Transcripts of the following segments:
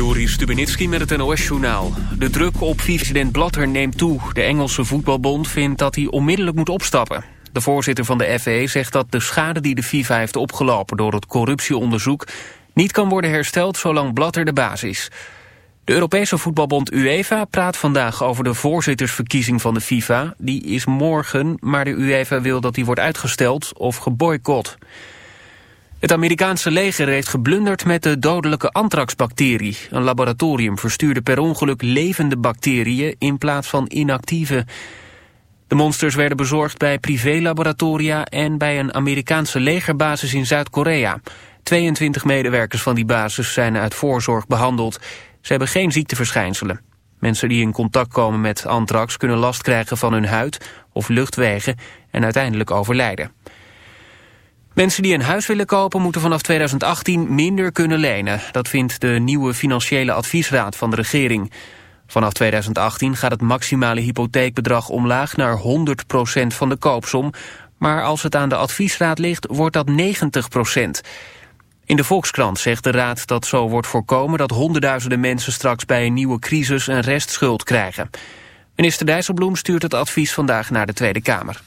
Joris Stubenitski met het NOS-journaal. De druk op president Blatter neemt toe. De Engelse voetbalbond vindt dat hij onmiddellijk moet opstappen. De voorzitter van de FA zegt dat de schade die de FIFA heeft opgelopen... door het corruptieonderzoek niet kan worden hersteld zolang Blatter de baas is. De Europese voetbalbond UEFA praat vandaag over de voorzittersverkiezing van de FIFA. Die is morgen, maar de UEFA wil dat die wordt uitgesteld of geboycott. Het Amerikaanse leger heeft geblunderd met de dodelijke antraxbacterie. Een laboratorium verstuurde per ongeluk levende bacteriën in plaats van inactieve. De monsters werden bezorgd bij privélaboratoria en bij een Amerikaanse legerbasis in Zuid-Korea. 22 medewerkers van die basis zijn uit voorzorg behandeld. Ze hebben geen ziekteverschijnselen. Mensen die in contact komen met antrax kunnen last krijgen van hun huid of luchtwegen en uiteindelijk overlijden. Mensen die een huis willen kopen moeten vanaf 2018 minder kunnen lenen. Dat vindt de nieuwe financiële adviesraad van de regering. Vanaf 2018 gaat het maximale hypotheekbedrag omlaag naar 100% van de koopsom. Maar als het aan de adviesraad ligt, wordt dat 90%. In de Volkskrant zegt de raad dat zo wordt voorkomen dat honderdduizenden mensen straks bij een nieuwe crisis een restschuld krijgen. Minister Dijsselbloem stuurt het advies vandaag naar de Tweede Kamer.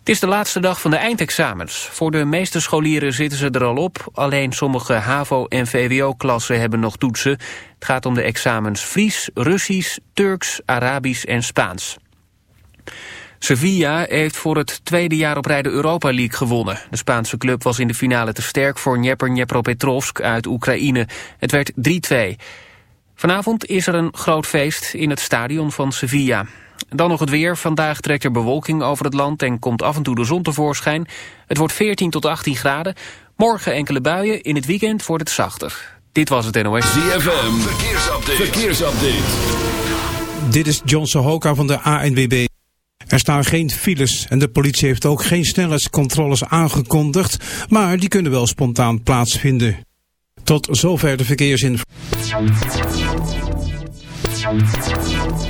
Het is de laatste dag van de eindexamens. Voor de meeste scholieren zitten ze er al op. Alleen sommige HAVO- en VWO-klassen hebben nog toetsen. Het gaat om de examens Fries, Russisch, Turks, Arabisch en Spaans. Sevilla heeft voor het tweede jaar op rij de Europa League gewonnen. De Spaanse club was in de finale te sterk voor Dnieper Dnepropetrovsk uit Oekraïne. Het werd 3-2. Vanavond is er een groot feest in het stadion van Sevilla. Dan nog het weer. Vandaag trekt er bewolking over het land en komt af en toe de zon tevoorschijn. Het wordt 14 tot 18 graden. Morgen enkele buien, in het weekend wordt het zachter. Dit was het NOS. ZFM, verkeersupdate. verkeersupdate. Dit is John Sohoka van de ANWB. Er staan geen files en de politie heeft ook geen snelheidscontroles aangekondigd, maar die kunnen wel spontaan plaatsvinden. Tot zover de verkeersinformatie.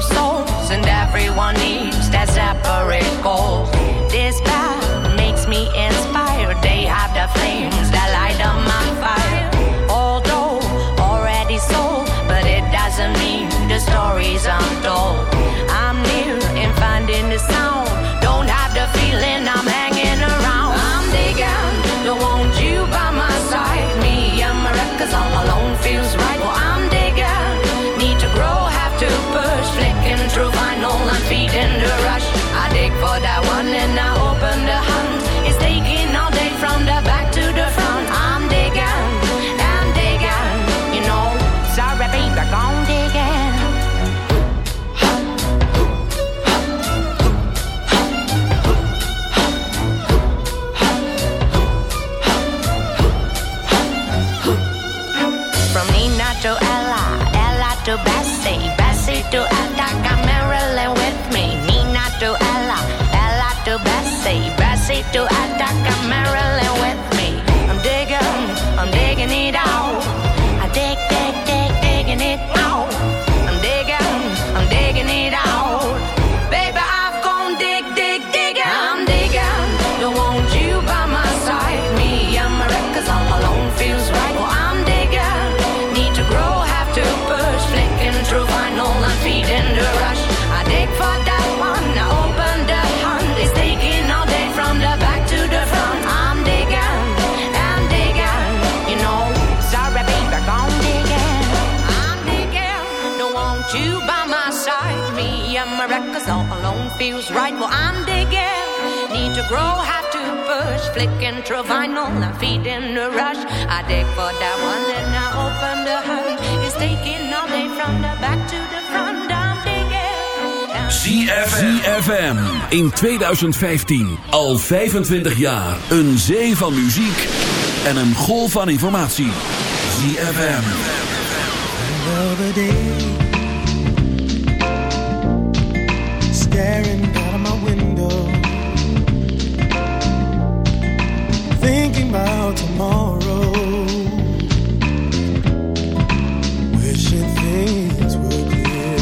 of souls, and everyone needs their separate goal. This path makes me inspired. They have the flames that light up my fire. Although already sold, but it doesn't mean the stories are told. right, well, I'm digging. Need to grow, have to push. Flicking through vinyl, I'm feeding the rush. I dig for that one, then I open the hood. It's taking all day from the back to the front. I'm digging. ZFM in 2015. Al 25 jaar. Een zee van muziek en een golf van informatie. ZFM. Another day. about tomorrow. Wishing things were clear.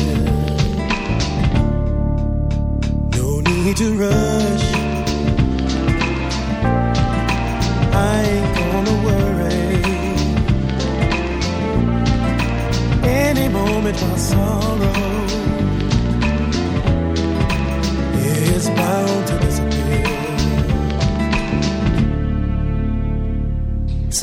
No need to rush. I ain't gonna worry. Any moment my sorrow.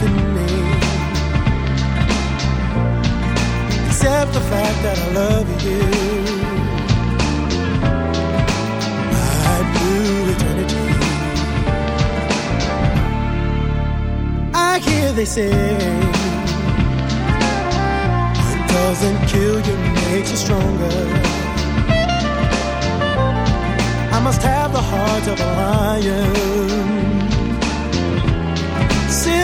Within the fact that I love you. Eternity. I hear they say it doesn't kill you, makes you stronger. I must have the heart of a lion.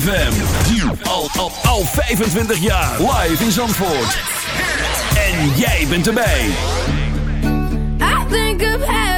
ZFM. Al, al, al 25 jaar. Live in Zandvoort. En jij bent erbij. I think of heaven.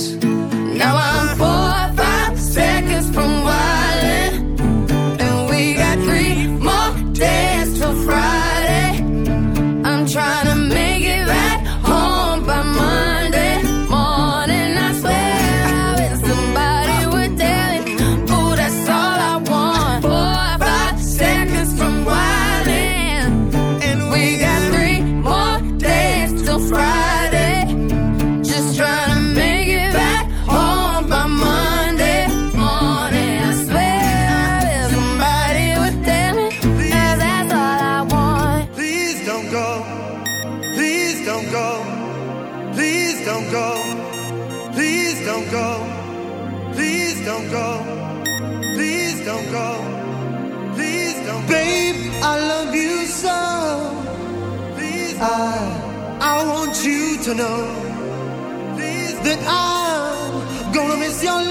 To know that I'm gonna miss your love.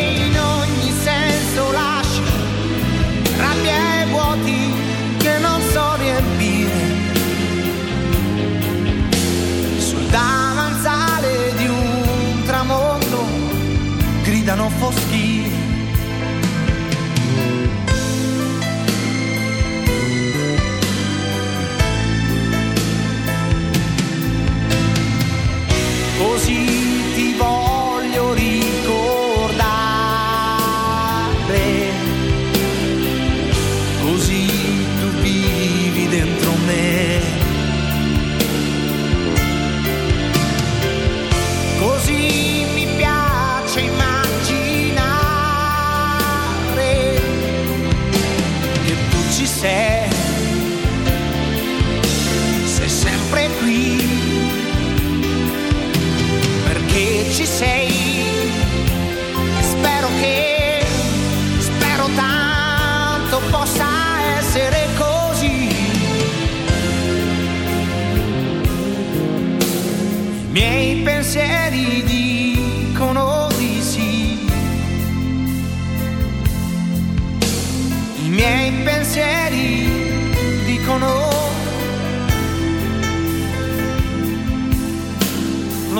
for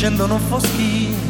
scendo non foschino